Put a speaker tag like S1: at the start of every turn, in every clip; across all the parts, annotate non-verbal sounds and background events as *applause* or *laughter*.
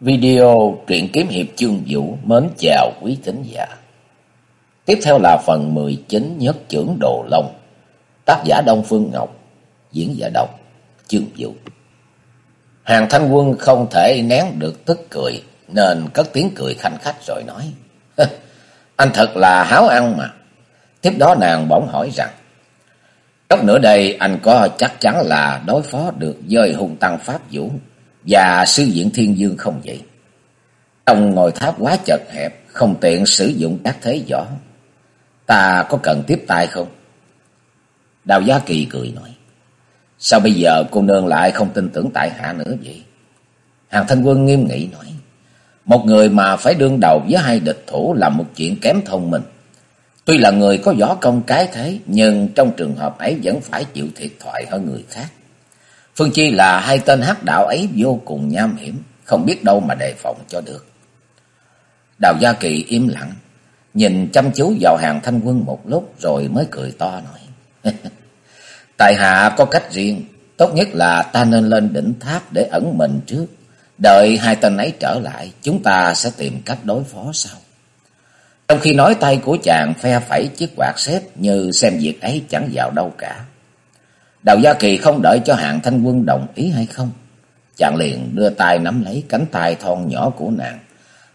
S1: Video truyện kiếm hiệp chương vũ mến chào quý thính giả. Tiếp theo là phần 19 nhất trưởng Đồ Long. Tác giả Đông Phương Ngọc, diễn giả đọc chương vũ. Hàng thanh quân không thể nén được tức cười nên cất tiếng cười khanh khách rồi nói. Anh thật là háo ăn mà. Tiếp đó nàng bỗng hỏi rằng. Lúc nữa đây anh có chắc chắn là đối phó được dơi hung tăng Pháp Vũ và sư diện thiên dương không vậy. Trong ngồi tháp quá chật hẹp, không tiện sử dụng các thế võ. Ta có cần tiếp tay không? Đào Giá Kỳ cười nói. Sao bây giờ cô nương lại không tin tưởng tại hạ nữa vậy? Hàng thanh quân nghiêm nghị nói. Một người mà phải đương đầu với hai địch thủ là một chuyện kém thông minh. Tuy là người có võ công cái thế, nhưng trong trường hợp ấy vẫn phải chịu thiệt thoại hơn người khác. Phương Chi là hai tên hắc đạo ấy vô cùng nham hiểm, không biết đâu mà đề phòng cho được. Đào Gia Kỳ im lặng, nhìn chăm chú vào hàng thanh quân một lúc rồi mới cười to nói. *laughs* Tại hạ có cách riêng, tốt nhất là ta nên lên đỉnh tháp để ẩn mình trước. Đợi hai tên ấy trở lại, chúng ta sẽ tìm cách đối phó sau. Trong khi nói tay của chàng phe phẩy chiếc quạt xếp như xem việc ấy chẳng vào đâu cả. Đào Gia Kỳ không đợi cho hạng thanh quân đồng ý hay không. Chàng liền đưa tay nắm lấy cánh tay thon nhỏ của nàng,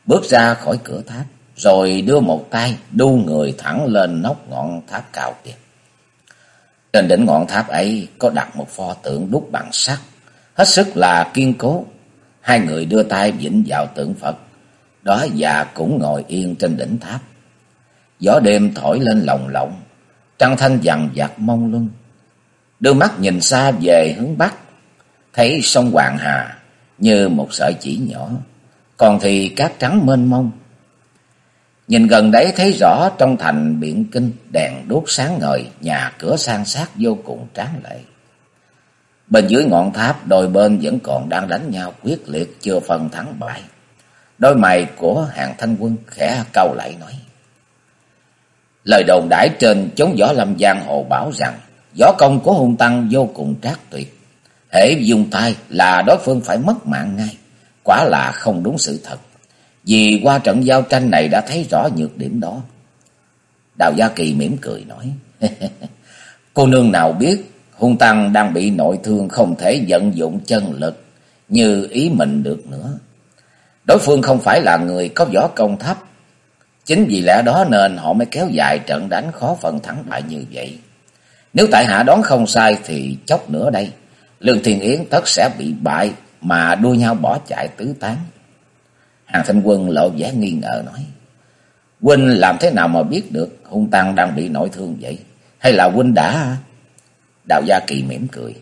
S1: bước ra khỏi cửa tháp, rồi đưa một tay đu người thẳng lên nóc ngọn tháp cao kia. Trên đỉnh ngọn tháp ấy có đặt một pho tượng đúc bằng sắt, hết sức là kiên cố. Hai người đưa tay vĩnh vào tượng Phật, đó già cũng ngồi yên trên đỉnh tháp. Gió đêm thổi lên lồng lộng, trăng thanh dằn vặt mông lung đưa mắt nhìn xa về hướng bắc, thấy sông Hoàng Hà như một sợi chỉ nhỏ, còn thì cát trắng mênh mông. Nhìn gần đấy thấy rõ trong thành biển kinh đèn đốt sáng ngời, nhà cửa san sát vô cùng tráng lệ. Bên dưới ngọn tháp đôi bên vẫn còn đang đánh nhau quyết liệt chưa phân thắng bại. Đôi mày của hàng thanh quân khẽ cau lại nói. Lời đồn đãi trên chống gió lâm giang hồ bảo rằng Võ công của hung tăng vô cùng trác tuyệt. Hễ dùng tay là đối phương phải mất mạng ngay. Quả là không đúng sự thật. Vì qua trận giao tranh này đã thấy rõ nhược điểm đó. Đào Gia Kỳ mỉm cười nói. *laughs* Cô nương nào biết hung tăng đang bị nội thương không thể vận dụng chân lực như ý mình được nữa. Đối phương không phải là người có võ công thấp. Chính vì lẽ đó nên họ mới kéo dài trận đánh khó phần thắng bại như vậy. Nếu tại hạ đoán không sai thì chốc nữa đây, Lương Thiên Yến tất sẽ bị bại mà đua nhau bỏ chạy tứ tán. Hàng Thanh Quân lộ vẻ nghi ngờ nói. Huynh làm thế nào mà biết được hung tăng đang bị nội thương vậy? Hay là Huynh đã... Đào Gia Kỳ mỉm cười.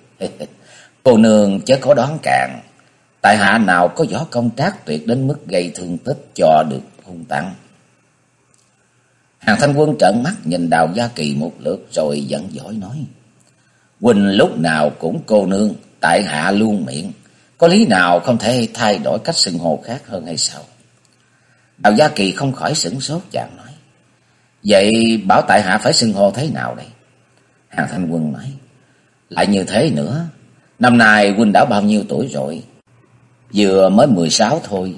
S1: Cô nương chớ có đoán càng. Tại hạ nào có võ công trác tuyệt đến mức gây thương tích cho được hung tăng. Hàng thanh quân trợn mắt nhìn đào gia kỳ một lượt rồi giận dỗi nói. Quỳnh lúc nào cũng cô nương, tại hạ luôn miệng. Có lý nào không thể thay đổi cách xưng hồ khác hơn hay sao? Đào gia kỳ không khỏi sửng sốt chàng nói. Vậy bảo tại hạ phải xưng hô thế nào đây? Hàng thanh quân nói. Lại như thế nữa. Năm nay Quỳnh đã bao nhiêu tuổi rồi? Vừa mới mười sáu thôi.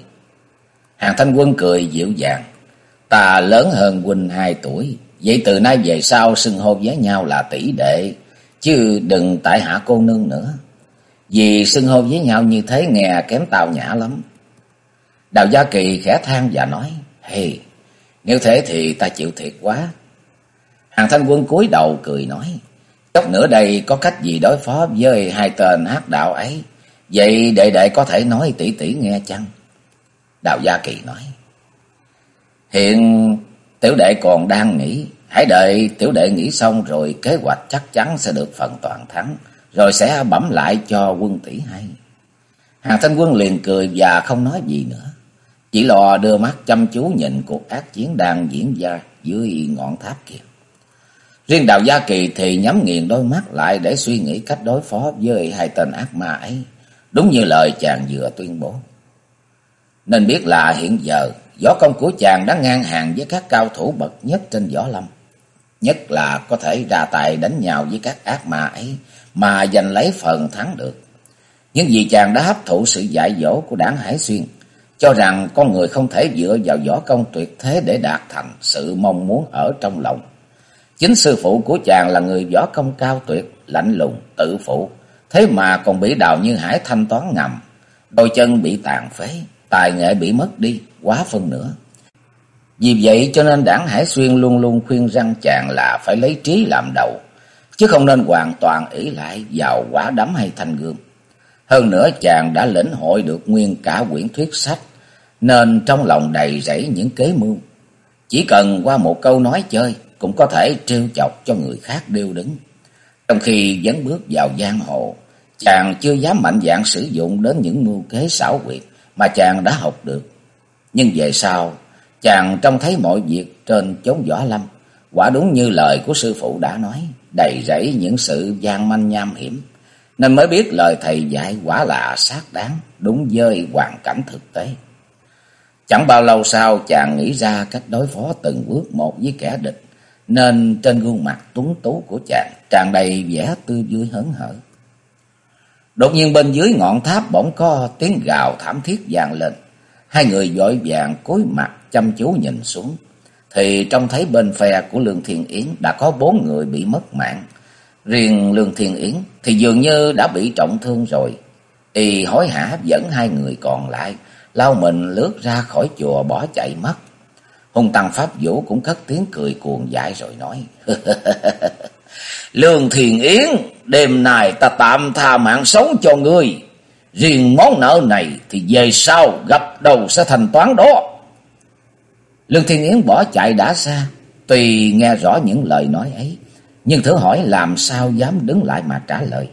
S1: Hàng thanh quân cười dịu dàng. Ta lớn hơn huynh hai tuổi, vậy từ nay về sau xưng hô với nhau là tỷ đệ, chứ đừng tại hạ cô nương nữa. Vì xưng hô với nhau như thế nghe kém tào nhã lắm. Đào Gia Kỳ khẽ than và nói, Hey, nếu thế thì ta chịu thiệt quá. Hàng thanh quân cúi đầu cười nói, Chốc nữa đây có cách gì đối phó với hai tên hát đạo ấy, vậy đệ đệ có thể nói tỷ tỷ nghe chăng? Đào Gia Kỳ nói, Hiện tiểu đệ còn đang nghĩ, hãy đợi tiểu đệ nghĩ xong rồi kế hoạch chắc chắn sẽ được phần toàn thắng, rồi sẽ bẩm lại cho quân tỷ hay. Hàng thanh quân liền cười và không nói gì nữa, chỉ lò đưa mắt chăm chú nhìn cuộc ác chiến đang diễn ra dưới ngọn tháp kia. Riêng Đào Gia Kỳ thì nhắm nghiền đôi mắt lại để suy nghĩ cách đối phó với hai tên ác ma ấy, đúng như lời chàng vừa tuyên bố. Nên biết là hiện giờ Võ công của chàng đã ngang hàng với các cao thủ bậc nhất trên võ lâm. Nhất là có thể ra tài đánh nhau với các ác ma ấy mà giành lấy phần thắng được. Nhưng vì chàng đã hấp thụ sự dạy dỗ của đảng Hải Xuyên, cho rằng con người không thể dựa vào võ công tuyệt thế để đạt thành sự mong muốn ở trong lòng. Chính sư phụ của chàng là người võ công cao tuyệt, lạnh lùng, tự phụ, thế mà còn bị đào như hải thanh toán ngầm, đôi chân bị tàn phế, tài nghệ bị mất đi, quá phân nữa. Vì vậy cho nên đảng Hải Xuyên luôn luôn khuyên răng chàng là phải lấy trí làm đầu, chứ không nên hoàn toàn ỷ lại vào quả đấm hay thanh gươm. Hơn nữa chàng đã lĩnh hội được nguyên cả quyển thuyết sách, nên trong lòng đầy rẫy những kế mưu. Chỉ cần qua một câu nói chơi, cũng có thể trêu chọc cho người khác điêu đứng. Trong khi vẫn bước vào giang hồ, chàng chưa dám mạnh dạn sử dụng đến những mưu kế xảo quyệt mà chàng đã học được. Nhưng về sau, chàng trông thấy mọi việc trên chốn võ lâm, quả đúng như lời của sư phụ đã nói, đầy rẫy những sự gian manh nham hiểm, nên mới biết lời thầy dạy quả là xác đáng, đúng với hoàn cảnh thực tế. Chẳng bao lâu sau chàng nghĩ ra cách đối phó từng bước một với kẻ địch, nên trên gương mặt tuấn tú của chàng tràn đầy vẻ tươi vui hớn hở. Đột nhiên bên dưới ngọn tháp bỗng có tiếng gào thảm thiết vang lên. Hai người vội vàng cúi mặt chăm chú nhìn xuống. Thì trông thấy bên phe của Lương Thiên Yến đã có bốn người bị mất mạng. Riêng Lương Thiên Yến thì dường như đã bị trọng thương rồi. Y hối hả dẫn hai người còn lại, lao mình lướt ra khỏi chùa bỏ chạy mất. Hùng Tăng Pháp Vũ cũng cất tiếng cười cuồng dại rồi nói. *laughs* Lương Thiền Yến, đêm nay ta tạm tha mạng sống cho ngươi. Riêng món nợ này thì về sau gặp đầu sẽ thanh toán đó. Lương Thiên Yến bỏ chạy đã xa, tùy nghe rõ những lời nói ấy, nhưng thử hỏi làm sao dám đứng lại mà trả lời.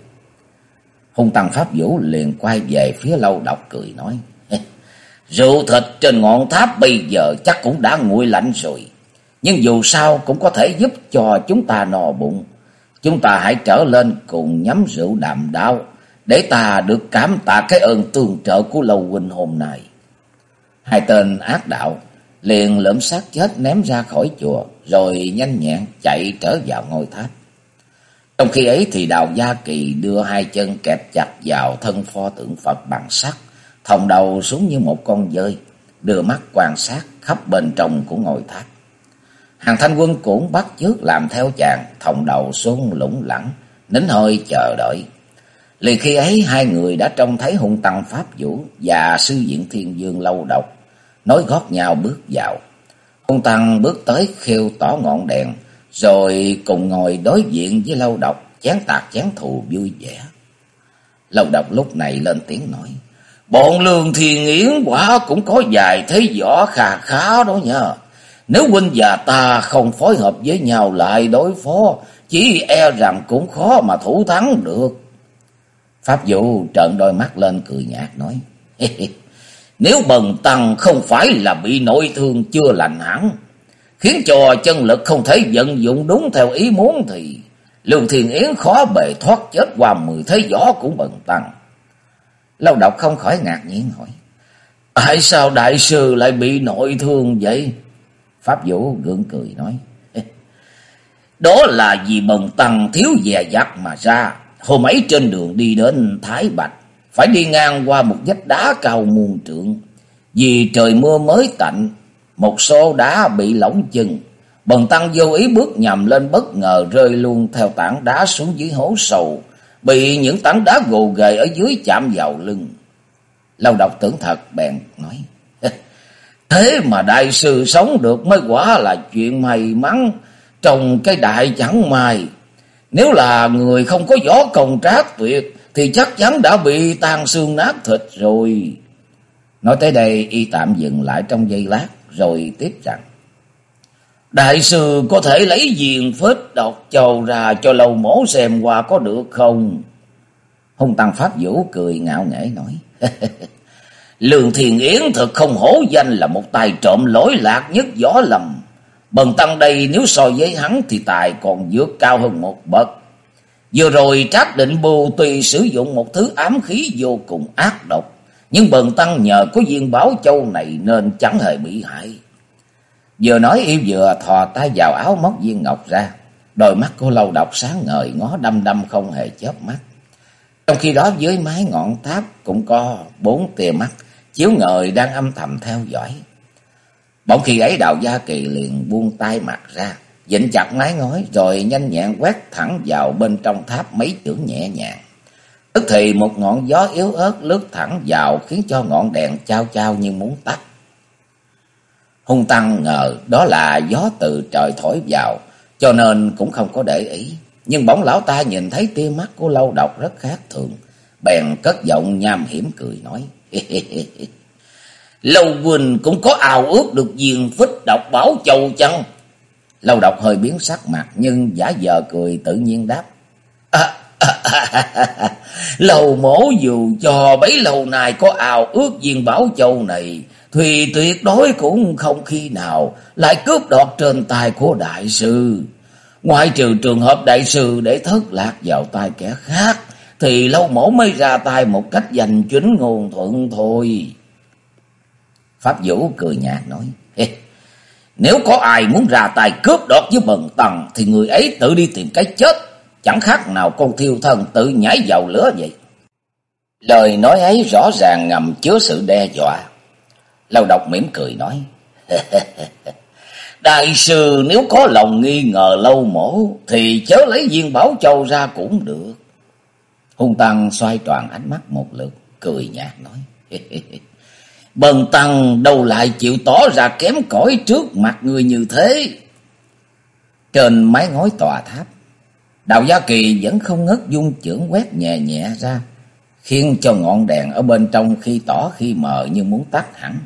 S1: Hung Tăng Pháp Vũ liền quay về phía lâu đọc cười nói. Rượu thịt trên ngọn tháp bây giờ chắc cũng đã nguội lạnh rồi. Nhưng dù sao cũng có thể giúp cho chúng ta no bụng. Chúng ta hãy trở lên cùng nhắm rượu đàm đao. Để ta được cảm tạ cái ơn tương trợ của Lâu Huynh hôm nay. Hai tên ác đạo liền lượm xác chết ném ra khỏi chùa. Rồi nhanh nhẹn chạy trở vào ngôi tháp. Trong khi ấy thì Đào Gia Kỳ đưa hai chân kẹp chặt vào thân pho tượng Phật bằng sắt thòng đầu xuống như một con dơi, đưa mắt quan sát khắp bên trong của ngôi tháp. Hàng thanh quân cũng bắt chước làm theo chàng, thòng đầu xuống lũng lẳng, nín hơi chờ đợi. Liền khi ấy hai người đã trông thấy hung tăng Pháp Vũ và sư diện thiên dương lâu độc, nói gót nhau bước vào. Hung tăng bước tới khiêu tỏ ngọn đèn, rồi cùng ngồi đối diện với lâu độc, chán tạc chán thù vui vẻ. Lâu độc lúc này lên tiếng nói. Bọn lương thiên yến quả cũng có vài thế võ khà khá đó nha. Nếu huynh và ta không phối hợp với nhau lại đối phó, chỉ e rằng cũng khó mà thủ thắng được. Pháp Vũ trợn đôi mắt lên cười nhạt nói. Nếu bần tăng không phải là bị nội thương chưa lành hẳn, khiến cho chân lực không thể vận dụng đúng theo ý muốn thì Lương Thiên Yến khó bề thoát chết qua mười thế gió của bần tăng. Lâu độc không khỏi ngạc nhiên hỏi. Tại sao đại sư lại bị nội thương vậy? Pháp Vũ gượng cười nói. Đó là vì bần tăng thiếu dè dặt mà ra. Hôm ấy trên đường đi đến Thái Bạch. Phải đi ngang qua một vách đá cao muôn trượng. Vì trời mưa mới tạnh. Một số đá bị lỏng chân. Bần tăng vô ý bước nhầm lên bất ngờ rơi luôn theo tảng đá xuống dưới hố sầu bị những tảng đá gồ ghề ở dưới chạm vào lưng. Lâu độc tưởng thật bèn nói, *laughs* Thế mà đại sư sống được mới quả là chuyện may mắn trong cái đại chẳng may. Nếu là người không có gió công trác tuyệt, thì chắc chắn đã bị tan xương nát thịt rồi. Nói tới đây, y tạm dừng lại trong giây lát, rồi tiếp rằng. Đại sư có thể lấy diền phết độc chầu ra cho lâu mổ xem qua có được không? hùng tăng Pháp Vũ cười ngạo nghễ nói. *laughs* lường Thiền Yến thật không hổ danh là một tài trộm lỗi lạc nhất gió lầm. Bần tăng đây nếu so với hắn thì tài còn vượt cao hơn một bậc. Vừa rồi trác định bù tùy sử dụng một thứ ám khí vô cùng ác độc. Nhưng bần tăng nhờ có viên báo châu này nên chẳng hề bị hại. Vừa nói y vừa thò tay vào áo móc viên ngọc ra. Đôi mắt cô lâu độc sáng ngời ngó đăm đăm không hề chớp mắt. Trong khi đó dưới mái ngọn tháp cũng có bốn tia mắt chiếu ngời đang âm thầm theo dõi. Một khi ấy đạo gia kỳ liền buông tay mặt ra, dịnh chặt mái ngói rồi nhanh nhẹn quét thẳng vào bên trong tháp mấy chưởng nhẹ nhàng. Tức thì một ngọn gió yếu ớt lướt thẳng vào khiến cho ngọn đèn trao trao như muốn tắt. Hung Tăng ngờ đó là gió từ trời thổi vào, cho nên cũng không có để ý. Nhưng bỗng lão ta nhìn thấy tia mắt của lâu độc rất khác thường, bèn cất giọng nham hiểm cười nói. *laughs* Lâu Quỳnh cũng có ào ước được diền phích độc bảo châu chăng? Lâu độc hơi biến sắc mặt nhưng giả vờ cười tự nhiên đáp. *laughs* À, lầu mổ dù cho bấy lâu nay có ào ước viên bảo châu này, thì tuyệt đối cũng không khi nào lại cướp đoạt trên tay của đại sư. Ngoài trừ trường hợp đại sư để thất lạc vào tay kẻ khác, thì lâu mổ mới ra tay một cách giành chính nguồn thuận thôi. Pháp Vũ cười nhạt nói, nếu có ai muốn ra tay cướp đoạt với bần tầng, thì người ấy tự đi tìm cái chết chẳng khác nào con thiêu thân tự nhảy vào lửa vậy. Lời nói ấy rõ ràng ngầm chứa sự đe dọa. Lâu độc mỉm cười nói, *laughs* Đại sư nếu có lòng nghi ngờ lâu mổ, thì chớ lấy viên bảo châu ra cũng được. Hung Tăng xoay toàn ánh mắt một lượt, cười nhạt nói, *laughs* Bần Tăng đâu lại chịu tỏ ra kém cỏi trước mặt người như thế. Trên mái ngói tòa tháp, Đạo Gia Kỳ vẫn không ngớt dung chưởng quét nhẹ nhẹ ra, khiến cho ngọn đèn ở bên trong khi tỏ khi mờ như muốn tắt hẳn.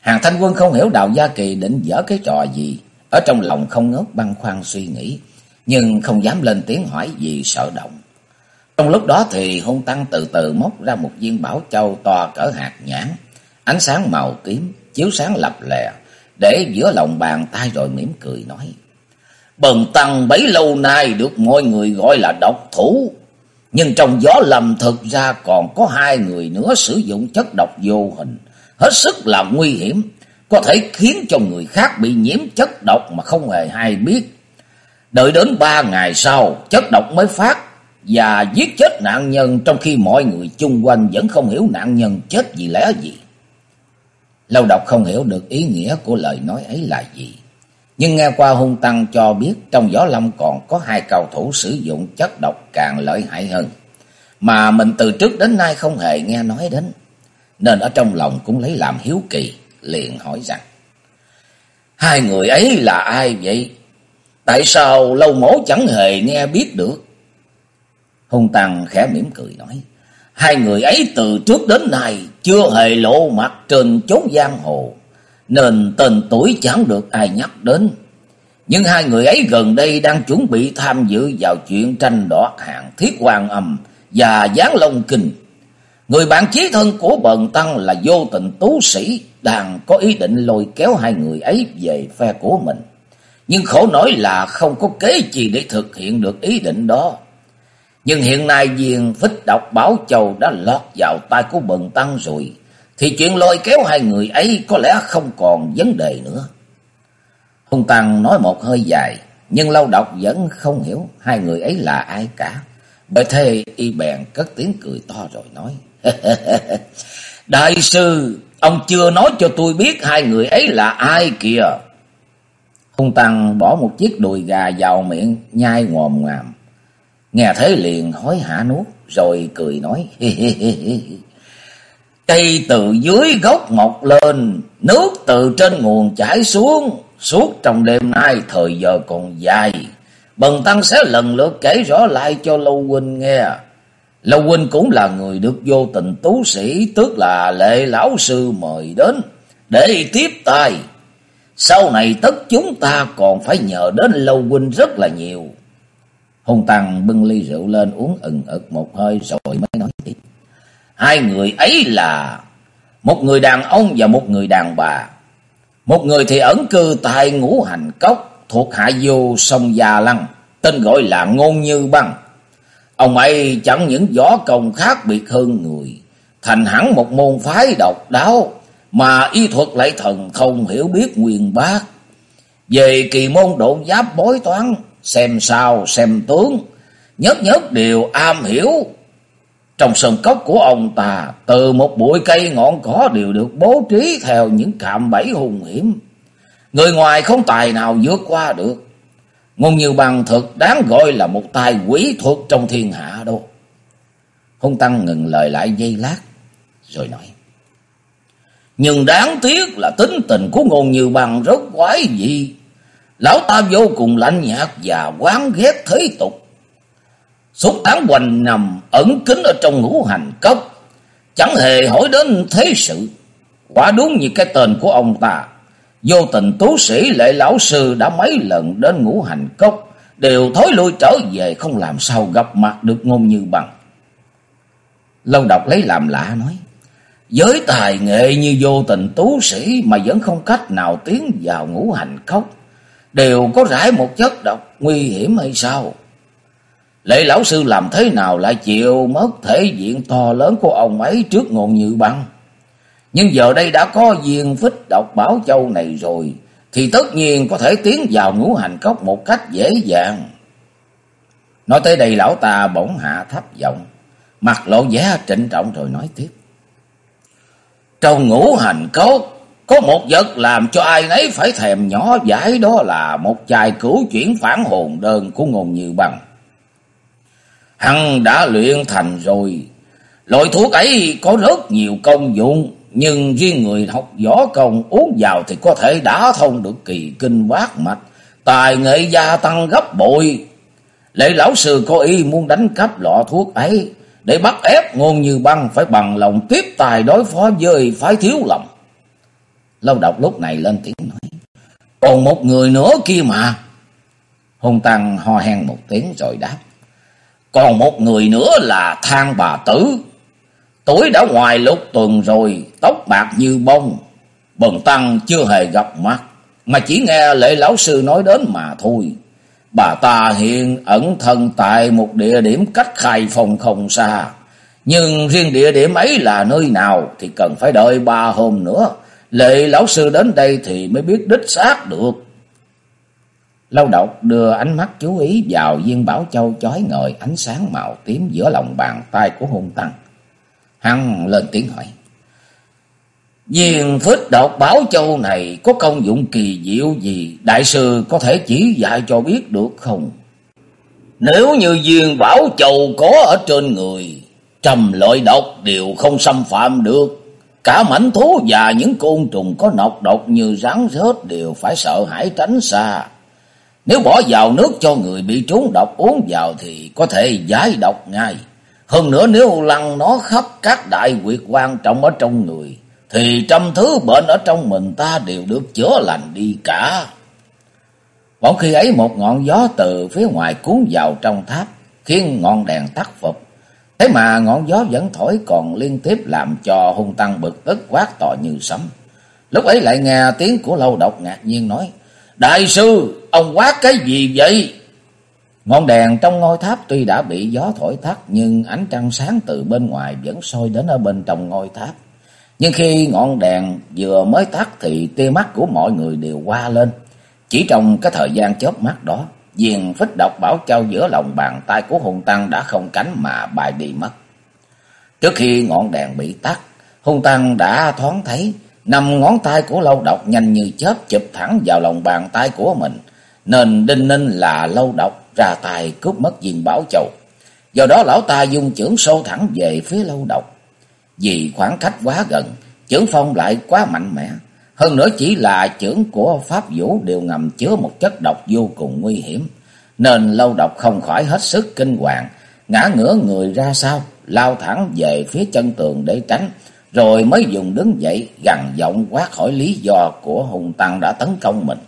S1: Hàng thanh quân không hiểu Đạo Gia Kỳ định dở cái trò gì, ở trong lòng không ngớt băn khoăn suy nghĩ, nhưng không dám lên tiếng hỏi vì sợ động. Trong lúc đó thì hung tăng từ từ móc ra một viên bảo châu to cỡ hạt nhãn, ánh sáng màu tím, chiếu sáng lập lè, để giữa lòng bàn tay rồi mỉm cười nói. Bần tăng bấy lâu nay được mọi người gọi là độc thủ. Nhưng trong gió lầm thực ra còn có hai người nữa sử dụng chất độc vô hình. Hết sức là nguy hiểm. Có thể khiến cho người khác bị nhiễm chất độc mà không hề hay biết. Đợi đến ba ngày sau, chất độc mới phát và giết chết nạn nhân trong khi mọi người chung quanh vẫn không hiểu nạn nhân chết vì lẽ gì. Lâu độc không hiểu được ý nghĩa của lời nói ấy là gì. Nhưng nghe qua hung tăng cho biết trong gió lâm còn có hai cầu thủ sử dụng chất độc càng lợi hại hơn. Mà mình từ trước đến nay không hề nghe nói đến. Nên ở trong lòng cũng lấy làm hiếu kỳ, liền hỏi rằng. Hai người ấy là ai vậy? Tại sao lâu mổ chẳng hề nghe biết được? Hung tăng khẽ mỉm cười nói. Hai người ấy từ trước đến nay chưa hề lộ mặt trên chốn giang hồ, nên tên tuổi chẳng được ai nhắc đến. Nhưng hai người ấy gần đây đang chuẩn bị tham dự vào chuyện tranh đoạt hạng thiết hoàng âm và giáng long kinh. Người bạn chí thân của bần tăng là vô tình tú sĩ, đang có ý định lôi kéo hai người ấy về phe của mình. Nhưng khổ nói là không có kế gì để thực hiện được ý định đó. Nhưng hiện nay viên phích độc Bảo Châu đã lọt vào tay của bần tăng rồi thì chuyện lôi kéo hai người ấy có lẽ không còn vấn đề nữa. hùng Tăng nói một hơi dài, nhưng lâu độc vẫn không hiểu hai người ấy là ai cả. Bởi thế y bèn cất tiếng cười to rồi nói. *laughs* Đại sư, ông chưa nói cho tôi biết hai người ấy là ai kìa. Hung Tăng bỏ một chiếc đùi gà vào miệng, nhai ngòm ngàm. Nghe thế liền hối hả nuốt, rồi cười nói. Cây từ dưới gốc mọc lên, nước từ trên nguồn chảy xuống, suốt trong đêm nay thời giờ còn dài. Bần tăng sẽ lần lượt kể rõ lại cho Lâu Huynh nghe. Lâu Huynh cũng là người được vô tình tú sĩ, tức là lệ lão sư mời đến, để tiếp tay. Sau này tất chúng ta còn phải nhờ đến Lâu Huynh rất là nhiều. Hùng Tăng bưng ly rượu lên uống ừng ực một hơi rồi mới nói tiếp. Hai người ấy là một người đàn ông và một người đàn bà. Một người thì ẩn cư tại ngũ hành cốc thuộc hạ vô sông Già Lăng, tên gọi là Ngôn Như Băng. Ông ấy chẳng những võ công khác biệt hơn người, thành hẳn một môn phái độc đáo mà y thuật lại thần không hiểu biết nguyên bác. Về kỳ môn độ giáp bối toán, xem sao xem tướng, nhất nhất đều am hiểu Trong sân cốc của ông ta, từ một bụi cây ngọn cỏ đều được bố trí theo những cạm bẫy hùng hiểm. Người ngoài không tài nào vượt qua được. Ngôn Như Bằng thực đáng gọi là một tài quỷ thuật trong thiên hạ đâu. Hung Tăng ngừng lời lại giây lát, rồi nói. Nhưng đáng tiếc là tính tình của Ngôn Như Bằng rất quái dị. Lão ta vô cùng lạnh nhạt và quán ghét thế tục. Suốt tháng hoành nằm ẩn kín ở trong ngũ hành cốc. Chẳng hề hỏi đến thế sự. Quả đúng như cái tên của ông ta. Vô tình tú sĩ lệ lão sư đã mấy lần đến ngũ hành cốc. Đều thối lui trở về không làm sao gặp mặt được ngôn như bằng. Lâu đọc lấy làm lạ nói. Với tài nghệ như vô tình tú sĩ mà vẫn không cách nào tiến vào ngũ hành cốc. Đều có rải một chất độc nguy hiểm hay sao? Lệ lão sư làm thế nào lại chịu mất thể diện to lớn của ông ấy trước ngôn như băng? Nhưng giờ đây đã có viên phích độc bảo châu này rồi, thì tất nhiên có thể tiến vào ngũ hành cốc một cách dễ dàng. Nói tới đây lão ta bỗng hạ thấp giọng, mặt lộ vẻ trịnh trọng rồi nói tiếp. Trong ngũ hành cốc, có một vật làm cho ai nấy phải thèm nhỏ giải đó là một chai cửu chuyển phản hồn đơn của ngôn như bằng. Hắn đã luyện thành rồi. Loại thuốc ấy có rất nhiều công dụng. Nhưng riêng người học võ công uống vào thì có thể đã thông được kỳ kinh bát mạch. Tài nghệ gia tăng gấp bội. Lệ lão sư có ý muốn đánh cắp lọ thuốc ấy. Để bắt ép ngôn như băng phải bằng lòng tiếp tài đối phó với phái thiếu lòng. Lâu độc lúc này lên tiếng nói. Còn một người nữa kia mà. Hùng Tăng ho hen một tiếng rồi đáp. Còn một người nữa là thang bà tử. Tuổi đã ngoài lục tuần rồi, tóc bạc như bông. Bần tăng chưa hề gặp mặt, mà chỉ nghe lệ lão sư nói đến mà thôi. Bà ta hiện ẩn thân tại một địa điểm cách khai phòng không xa. Nhưng riêng địa điểm ấy là nơi nào thì cần phải đợi ba hôm nữa. Lệ lão sư đến đây thì mới biết đích xác được. Lâu độc đưa ánh mắt chú ý vào viên bảo châu chói ngời ánh sáng màu tím giữa lòng bàn tay của hung tăng. Hắn lên tiếng hỏi. Viên phích độc bảo châu này có công dụng kỳ diệu gì đại sư có thể chỉ dạy cho biết được không? Nếu như viên bảo châu có ở trên người, trầm loại độc đều không xâm phạm được. Cả mảnh thú và những côn trùng có nọc độc như rắn rết đều phải sợ hãi tránh xa. Nếu bỏ vào nước cho người bị trúng độc uống vào thì có thể giải độc ngay. Hơn nữa nếu lăn nó khắp các đại quyệt quan trọng ở trong người, thì trăm thứ bệnh ở trong mình ta đều được chữa lành đi cả. Bỗng khi ấy một ngọn gió từ phía ngoài cuốn vào trong tháp, khiến ngọn đèn tắt phục. Thế mà ngọn gió vẫn thổi còn liên tiếp làm cho hung tăng bực tức quát to như sấm. Lúc ấy lại nghe tiếng của lâu độc ngạc nhiên nói, Đại sư, ông quát cái gì vậy? Ngọn đèn trong ngôi tháp tuy đã bị gió thổi tắt nhưng ánh trăng sáng từ bên ngoài vẫn soi đến ở bên trong ngôi tháp. Nhưng khi ngọn đèn vừa mới tắt thì tia mắt của mọi người đều qua lên. Chỉ trong cái thời gian chớp mắt đó, viên phích độc bảo châu giữa lòng bàn tay của hung tăng đã không cánh mà bài đi mất. Trước khi ngọn đèn bị tắt, hung tăng đã thoáng thấy năm ngón tay của lâu độc nhanh như chớp chụp thẳng vào lòng bàn tay của mình, nên đinh ninh là lâu độc ra tay cướp mất viên bảo châu. Do đó lão ta dung chưởng sâu thẳng về phía lâu độc. Vì khoảng cách quá gần, chưởng phong lại quá mạnh mẽ. Hơn nữa chỉ là chưởng của Pháp Vũ đều ngầm chứa một chất độc vô cùng nguy hiểm. Nên lâu độc không khỏi hết sức kinh hoàng, ngã ngửa người ra sau, lao thẳng về phía chân tường để tránh. Rồi mới dùng đứng dậy gằn giọng quát hỏi lý do của hùng tăng đã tấn công mình.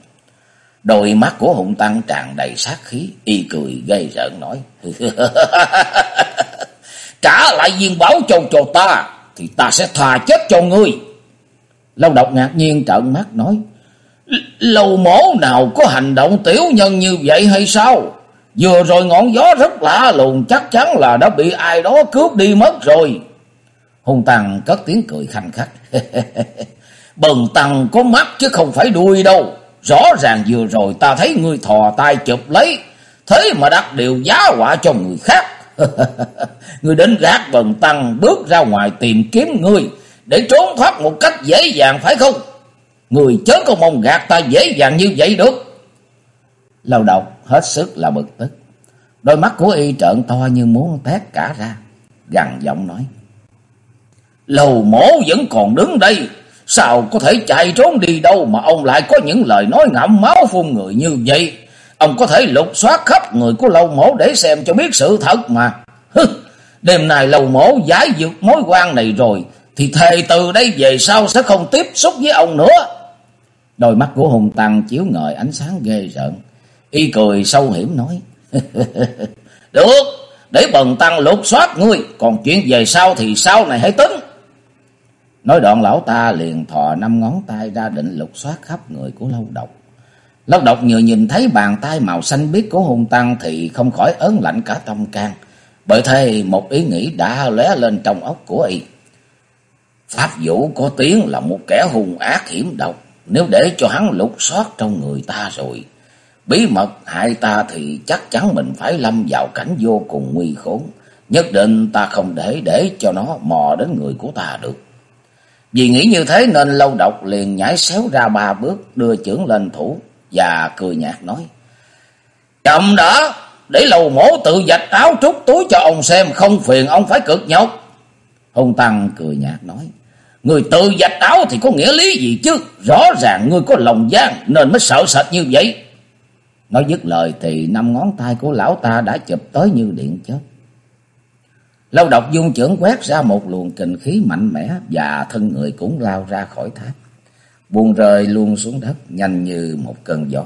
S1: Đôi mắt của hùng tăng tràn đầy sát khí, y cười gây rợn nói. *laughs* Trả lại viên báo cho cho ta, thì ta sẽ thà chết cho ngươi. Lâu độc ngạc nhiên trợn mắt nói. lâu mổ nào có hành động tiểu nhân như vậy hay sao? Vừa rồi ngọn gió rất lạ lùng, chắc chắn là đã bị ai đó cướp đi mất rồi. Hùng Tăng cất tiếng cười khanh khách. *laughs* Bần Tăng có mắt chứ không phải đuôi đâu. Rõ ràng vừa rồi ta thấy ngươi thò tay chụp lấy. Thế mà đặt điều giá họa cho người khác. *laughs* ngươi đến gác bần tăng bước ra ngoài tìm kiếm ngươi để trốn thoát một cách dễ dàng phải không? Người chớ có mong gạt ta dễ dàng như vậy được. Lâu động hết sức là bực tức. Đôi mắt của y trợn to như muốn tét cả ra. Gằn giọng nói. Lầu mổ vẫn còn đứng đây. Sao có thể chạy trốn đi đâu mà ông lại có những lời nói ngậm máu phun người như vậy? Ông có thể lục soát khắp người của lầu mổ để xem cho biết sự thật mà. Hừ, đêm nay lầu mổ giải dược mối quan này rồi. Thì thề từ đây về sau sẽ không tiếp xúc với ông nữa. Đôi mắt của Hùng Tăng chiếu ngời ánh sáng ghê rợn. Y cười sâu hiểm nói. *laughs* Được, để bần tăng lục soát ngươi, còn chuyện về sau thì sau này hãy tính. Nói đoạn lão ta liền thò năm ngón tay ra định lục soát khắp người của lâu độc. Lâu độc vừa nhìn thấy bàn tay màu xanh biếc của hung tăng thì không khỏi ớn lạnh cả tâm can. Bởi thế một ý nghĩ đã lóe lên trong óc của y. Pháp vũ có tiếng là một kẻ hung ác hiểm độc. Nếu để cho hắn lục soát trong người ta rồi, bí mật hại ta thì chắc chắn mình phải lâm vào cảnh vô cùng nguy khốn. Nhất định ta không để để cho nó mò đến người của ta được. Vì nghĩ như thế nên lâu độc liền nhảy xéo ra ba bước đưa trưởng lên thủ và cười nhạt nói. Chậm đã, để lầu mổ tự dạch áo trúc túi cho ông xem không phiền ông phải cực nhọc. Hùng Tăng cười nhạt nói. Người tự dạch áo thì có nghĩa lý gì chứ? Rõ ràng ngươi có lòng gian nên mới sợ sệt như vậy. Nói dứt lời thì năm ngón tay của lão ta đã chụp tới như điện chớp. Lâu độc dung trưởng quét ra một luồng kinh khí mạnh mẽ và thân người cũng lao ra khỏi tháp. Buông rơi luôn xuống đất, nhanh như một cơn gió.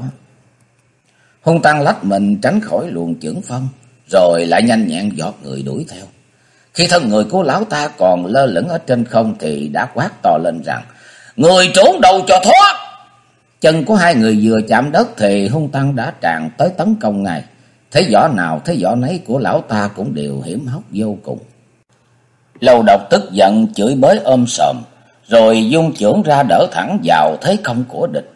S1: Hung tăng lách mình tránh khỏi luồng trưởng phong, rồi lại nhanh nhẹn giọt người đuổi theo. Khi thân người của lão ta còn lơ lửng ở trên không thì đã quát to lên rằng Người trốn đầu cho thoát! Chân của hai người vừa chạm đất thì hung tăng đã tràn tới tấn công ngài. Thế võ nào thế võ nấy của lão ta cũng đều hiểm hóc vô cùng. Lâu độc tức giận chửi bới ôm sòm, rồi dung trưởng ra đỡ thẳng vào thế công của địch.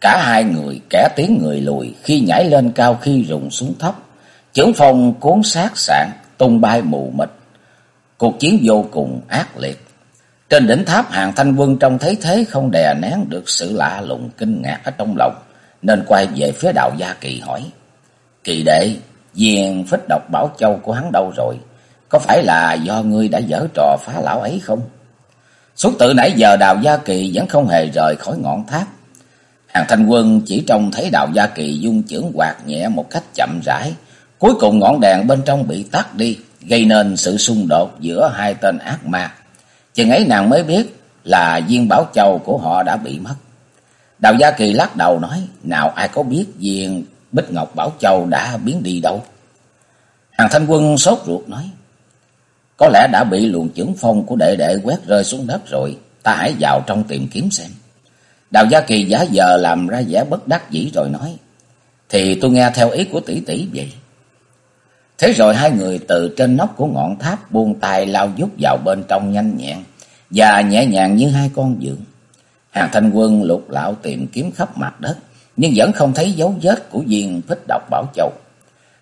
S1: Cả hai người kẻ tiến người lùi khi nhảy lên cao khi rụng xuống thấp. Chưởng phong cuốn sát sạn, tung bay mù mịt. Cuộc chiến vô cùng ác liệt. Trên đỉnh tháp hàng thanh quân trông thấy thế không đè nén được sự lạ lùng kinh ngạc ở trong lòng, nên quay về phía đạo gia kỳ hỏi. Kỳ đệ, viên phích độc bảo châu của hắn đâu rồi? Có phải là do ngươi đã dở trò phá lão ấy không? Suốt từ nãy giờ đào gia kỳ vẫn không hề rời khỏi ngọn tháp. Hàng thanh quân chỉ trông thấy đào gia kỳ dung chưởng quạt nhẹ một cách chậm rãi. Cuối cùng ngọn đèn bên trong bị tắt đi, gây nên sự xung đột giữa hai tên ác ma. Chừng ấy nàng mới biết là viên bảo châu của họ đã bị mất. Đào Gia Kỳ lắc đầu nói, nào ai có biết viên Bích Ngọc Bảo Châu đã biến đi đâu. Hàng thanh quân sốt ruột nói, có lẽ đã bị luồng chưởng phong của đệ đệ quét rơi xuống đất rồi, ta hãy vào trong tìm kiếm xem. Đào Gia Kỳ giả giờ làm ra vẻ bất đắc dĩ rồi nói, thì tôi nghe theo ý của tỷ tỷ vậy. Thế rồi hai người từ trên nóc của ngọn tháp buông tay lao dút vào bên trong nhanh nhẹn và nhẹ nhàng như hai con dượng. Hàng thanh quân lục lạo tìm kiếm khắp mặt đất nhưng vẫn không thấy dấu vết của viên phích độc bảo châu.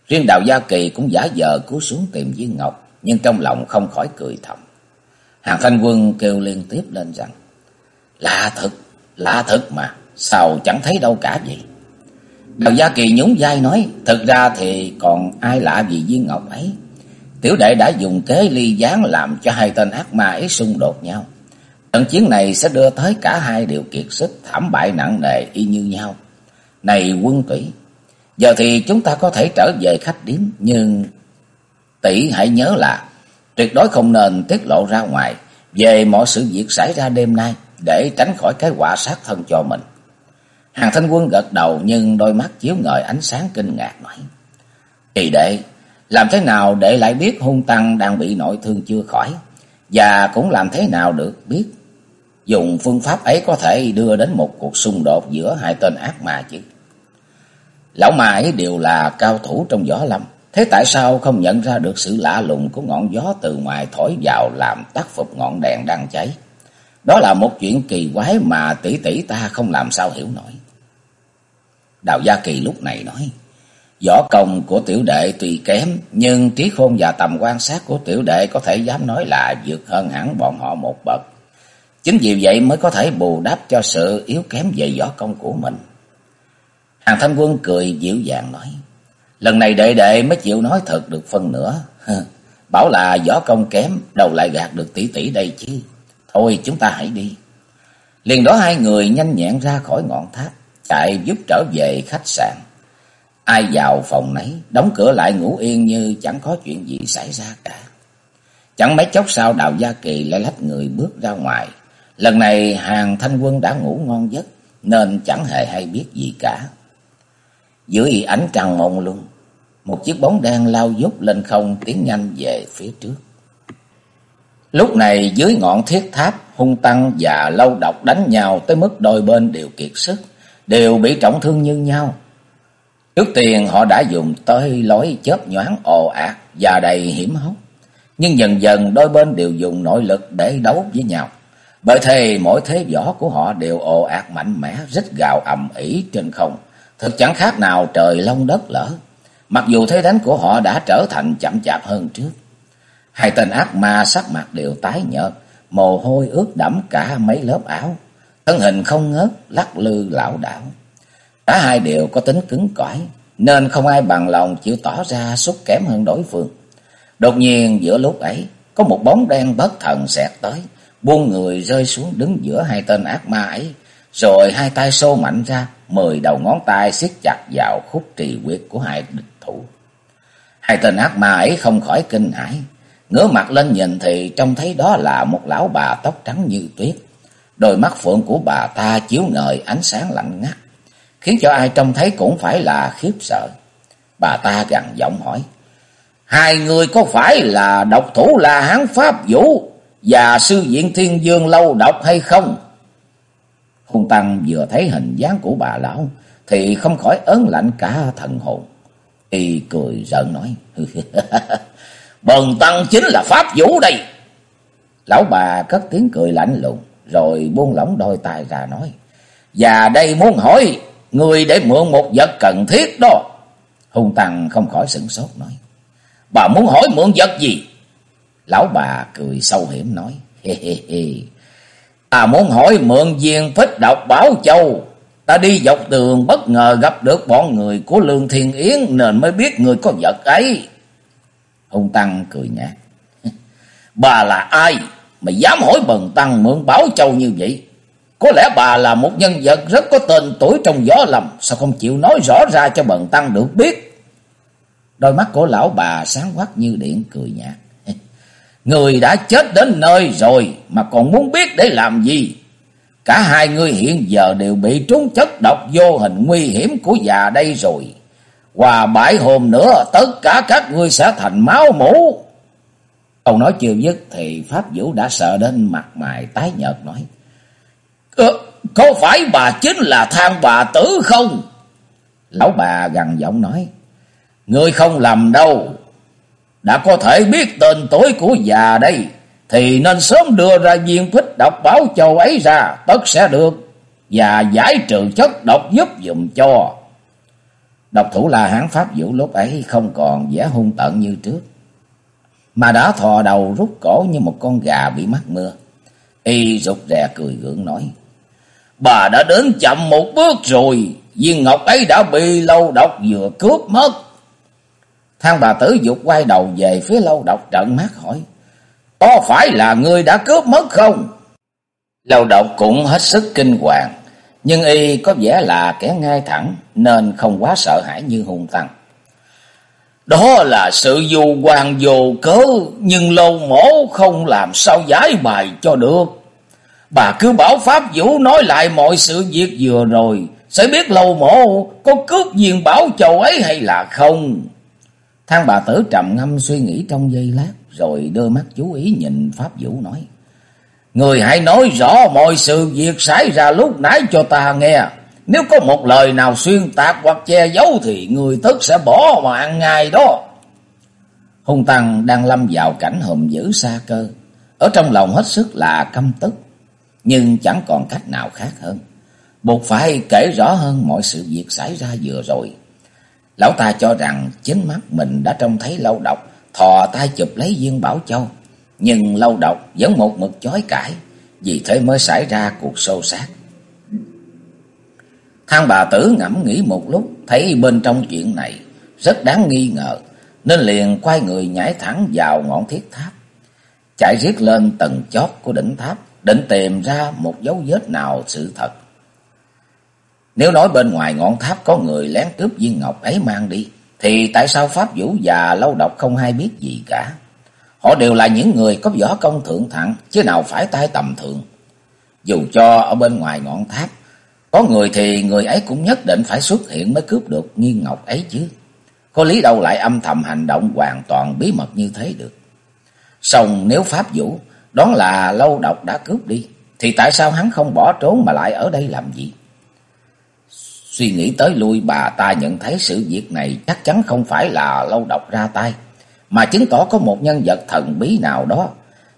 S1: Riêng đào gia kỳ cũng giả vờ cú xuống tìm viên ngọc nhưng trong lòng không khỏi cười thầm. Hàng thanh quân kêu liên tiếp lên rằng Lạ thật, lạ thật mà, sao chẳng thấy đâu cả vậy? Đào Gia Kỳ nhún vai nói, thực ra thì còn ai lạ gì viên ngọc ấy. Tiểu đệ đã dùng kế ly gián làm cho hai tên ác ma ấy xung đột nhau. Trận chiến này sẽ đưa tới cả hai đều kiệt sức, thảm bại nặng nề y như nhau. Này quân tỷ, giờ thì chúng ta có thể trở về khách điếm, nhưng tỷ hãy nhớ là tuyệt đối không nên tiết lộ ra ngoài về mọi sự việc xảy ra đêm nay để tránh khỏi cái quả sát thân cho mình. Hàng thanh quân gật đầu nhưng đôi mắt chiếu ngời ánh sáng kinh ngạc nói. Kỳ đệ, làm thế nào để lại biết hung tăng đang bị nội thương chưa khỏi? Và cũng làm thế nào được biết dùng phương pháp ấy có thể đưa đến một cuộc xung đột giữa hai tên ác ma chứ? Lão ma ấy đều là cao thủ trong võ lâm. Thế tại sao không nhận ra được sự lạ lùng của ngọn gió từ ngoài thổi vào làm tắt phục ngọn đèn đang cháy? Đó là một chuyện kỳ quái mà tỷ tỷ ta không làm sao hiểu nổi. Đào Gia Kỳ lúc này nói, Võ công của tiểu đệ tuy kém, nhưng trí khôn và tầm quan sát của tiểu đệ có thể dám nói là vượt hơn hẳn bọn họ một bậc. Chính vì vậy mới có thể bù đắp cho sự yếu kém về võ công của mình. Hàng thanh quân cười dịu dàng nói, lần này đệ đệ mới chịu nói thật được phân nữa. *laughs* Bảo là võ công kém, đầu lại gạt được tỷ tỷ đây chứ. Thôi chúng ta hãy đi. Liền đó hai người nhanh nhẹn ra khỏi ngọn tháp, chạy giúp trở về khách sạn. Ai vào phòng nấy, đóng cửa lại ngủ yên như chẳng có chuyện gì xảy ra cả. Chẳng mấy chốc sau Đào Gia Kỳ lại lách người bước ra ngoài. Lần này hàng thanh quân đã ngủ ngon giấc, nên chẳng hề hay biết gì cả. Dưới ánh trăng mông lung, một chiếc bóng đen lao dút lên không tiến nhanh về phía trước. Lúc này dưới ngọn thiết tháp, hung tăng và lâu độc đánh nhau tới mức đôi bên đều kiệt sức, đều bị trọng thương như nhau. Trước tiên họ đã dùng tới lối chớp nhoáng ồ ạt và đầy hiểm hóc. Nhưng dần dần đôi bên đều dùng nội lực để đấu với nhau. Bởi thế mỗi thế võ của họ đều ồ ạt mạnh mẽ, rít gào ầm ĩ trên không. Thực chẳng khác nào trời long đất lỡ. Mặc dù thế đánh của họ đã trở thành chậm chạp hơn trước. Hai tên ác ma sắc mặt đều tái nhợt, mồ hôi ướt đẫm cả mấy lớp áo. Thân hình không ngớt, lắc lư lão đảo. Cả hai đều có tính cứng cỏi, nên không ai bằng lòng chịu tỏ ra xúc kém hơn đối phương. Đột nhiên giữa lúc ấy, có một bóng đen bất thần xẹt tới, buông người rơi xuống đứng giữa hai tên ác ma ấy, rồi hai tay xô mạnh ra, mười đầu ngón tay siết chặt vào khúc trì huyệt của hai địch thủ. Hai tên ác ma ấy không khỏi kinh hãi, ngửa mặt lên nhìn thì trông thấy đó là một lão bà tóc trắng như tuyết. Đôi mắt phượng của bà ta chiếu ngời ánh sáng lạnh ngắt, khiến cho ai trông thấy cũng phải là khiếp sợ. Bà ta gằn giọng hỏi, Hai người có phải là độc thủ là hán Pháp Vũ và sư viện thiên dương lâu độc hay không? Hùng Tăng vừa thấy hình dáng của bà lão thì không khỏi ớn lạnh cả thần hồn. Y cười giỡn nói, *laughs* Bần Tăng chính là Pháp Vũ đây. Lão bà cất tiếng cười lạnh lùng rồi buông lỏng đôi tay ra nói, Và đây muốn hỏi người để mượn một vật cần thiết đó. Hùng Tăng không khỏi sửng sốt nói. Bà muốn hỏi mượn vật gì? Lão bà cười sâu hiểm nói. Hê hê hê. Ta muốn hỏi mượn viên phích độc Bảo Châu. Ta đi dọc đường bất ngờ gặp được bọn người của Lương Thiên Yến nên mới biết người có vật ấy. Hùng Tăng cười nhạt. Bà là ai mà dám hỏi bần Tăng mượn báo Châu như vậy? Có lẽ bà là một nhân vật rất có tên tuổi trong gió lầm. Sao không chịu nói rõ ra cho bần Tăng được biết? Đôi mắt của lão bà sáng quắc như điện cười nhạt. *laughs* Người đã chết đến nơi rồi, mà còn muốn biết để làm gì? Cả hai người hiện giờ đều bị trúng chất độc vô hình nguy hiểm của già đây rồi. Và bãi hôm nữa, tất cả các ngươi sẽ thành máu mũ. Ông nói chưa dứt thì Pháp Vũ đã sợ đến mặt mày tái nhợt nói. Có, có phải bà chính là thang bà tử không? Lão bà gằn giọng nói. Ngươi không làm đâu. Đã có thể biết tên tuổi của già đây. Thì nên sớm đưa ra viên phích độc báo châu ấy ra. Tất sẽ được. Và giải trừ chất độc giúp dùm cho. Độc thủ là hán Pháp Vũ lúc ấy không còn vẻ hung tận như trước. Mà đã thò đầu rút cổ như một con gà bị mắc mưa. Y rụt rè cười gượng nói. Bà đã đến chậm một bước rồi. Viên ngọc ấy đã bị lâu độc vừa cướp mất. Thang bà tử dục quay đầu về phía lâu độc trận mắt hỏi. Có phải là ngươi đã cướp mất không? Lâu độc cũng hết sức kinh hoàng. Nhưng y có vẻ là kẻ ngay thẳng, nên không quá sợ hãi như hung tăng. Đó là sự dù hoàng vô cớ, nhưng lâu mổ không làm sao giải bài cho được. Bà cứ bảo Pháp Vũ nói lại mọi sự việc vừa rồi. Sẽ biết lâu mổ có cướp viên bảo châu ấy hay là không. Thang bà tử trầm ngâm suy nghĩ trong giây lát. Rồi đưa mắt chú ý nhìn Pháp Vũ nói. Người hãy nói rõ mọi sự việc xảy ra lúc nãy cho ta nghe. Nếu có một lời nào xuyên tạc hoặc che giấu thì người tức sẽ bỏ mà ăn ngay đó. Hùng Tăng đang lâm vào cảnh hùm dữ xa cơ. Ở trong lòng hết sức là căm tức. Nhưng chẳng còn cách nào khác hơn. Buộc phải kể rõ hơn mọi sự việc xảy ra vừa rồi. Lão ta cho rằng chính mắt mình đã trông thấy lâu độc thò tay chụp lấy viên bảo châu. Nhưng lâu độc vẫn một mực chói cãi, vì thế mới xảy ra cuộc sâu sát. Thang bà tử ngẫm nghĩ một lúc, thấy bên trong chuyện này rất đáng nghi ngờ, nên liền quay người nhảy thẳng vào ngọn thiết tháp. Chạy riết lên tầng chót của đỉnh tháp, định tìm ra một dấu vết nào sự thật. Nếu nói bên ngoài ngọn tháp có người lén cướp viên ngọc ấy mang đi, thì tại sao Pháp Vũ và Lâu Độc không hay biết gì cả? Họ đều là những người có võ công thượng thặng, chứ nào phải tay tầm thượng. Dù cho ở bên ngoài ngọn tháp, có người thì người ấy cũng nhất định phải xuất hiện mới cướp được nghiên ngọc ấy chứ. Có lý đâu lại âm thầm hành động hoàn toàn bí mật như thế được. Xong nếu Pháp Vũ đoán là Lâu Độc đã cướp đi, thì tại sao hắn không bỏ trốn mà lại ở đây làm gì? Suy nghĩ tới lui bà ta nhận thấy sự việc này chắc chắn không phải là lâu độc ra tay, mà chứng tỏ có một nhân vật thần bí nào đó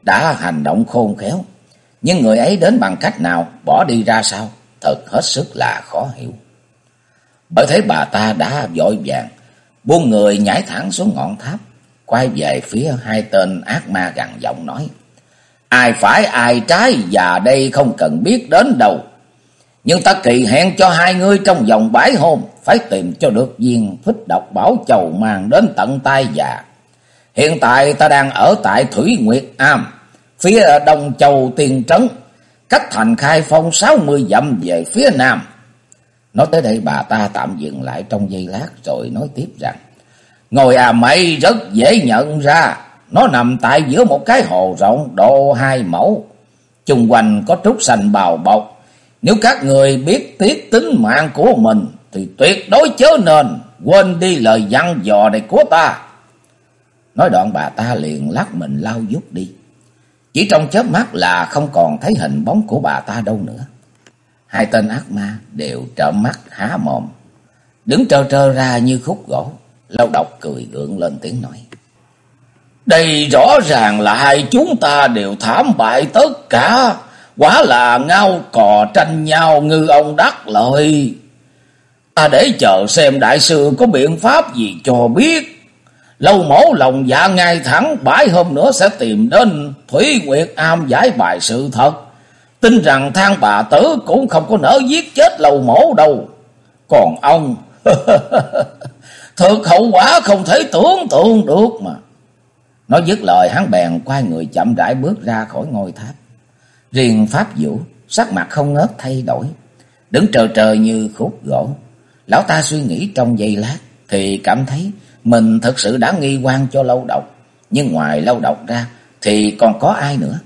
S1: đã hành động khôn khéo. Nhưng người ấy đến bằng cách nào, bỏ đi ra sao, thật hết sức là khó hiểu. Bởi thế bà ta đã vội vàng, buông người nhảy thẳng xuống ngọn tháp, quay về phía hai tên ác ma gằn giọng nói. Ai phải ai trái và đây không cần biết đến đâu. Nhưng ta kỳ hẹn cho hai ngươi trong vòng bảy hôm phải tìm cho được viên phích độc bảo chầu mang đến tận tay già. Hiện tại ta đang ở tại Thủy Nguyệt Am, phía đông châu Tiên Trấn, cách thành khai phong sáu mươi dặm về phía nam. Nói tới đây bà ta tạm dừng lại trong giây lát rồi nói tiếp rằng, Ngồi à mây rất dễ nhận ra, nó nằm tại giữa một cái hồ rộng độ hai mẫu, chung quanh có trúc xanh bào bọc, nếu các người biết tiếc tính mạng của mình thì tuyệt đối chớ nên quên đi lời dặn dò này của ta. Nói đoạn bà ta liền lắc mình lao giúp đi. Chỉ trong chớp mắt là không còn thấy hình bóng của bà ta đâu nữa. Hai tên ác ma đều trợn mắt há mồm. Đứng trơ trơ ra như khúc gỗ. Lâu độc cười gượng lên tiếng nói. Đây rõ ràng là hai chúng ta đều thảm bại tất cả. Quả là ngao cò tranh nhau, ngư ông đắc lợi. Ta để chờ xem đại sư có biện pháp gì cho biết. Lâu mổ lòng dạ ngay thẳng bãi hôm nữa sẽ tìm đến Thủy Nguyệt Am giải bài sự thật. Tin rằng thang bà tử cũng không có nỡ giết chết lâu mổ đâu. Còn ông, *laughs* thực hậu quả không thể tưởng tượng được mà. Nói dứt lời hắn bèn quay người chậm rãi bước ra khỏi ngôi tháp. Riêng Pháp Vũ, sắc mặt không ngớt thay đổi, đứng trờ trờ như khúc gỗ. Lão ta suy nghĩ trong giây lát, thì cảm thấy mình thật sự đã nghi quan cho lâu độc. Nhưng ngoài lâu độc ra, thì còn có ai nữa?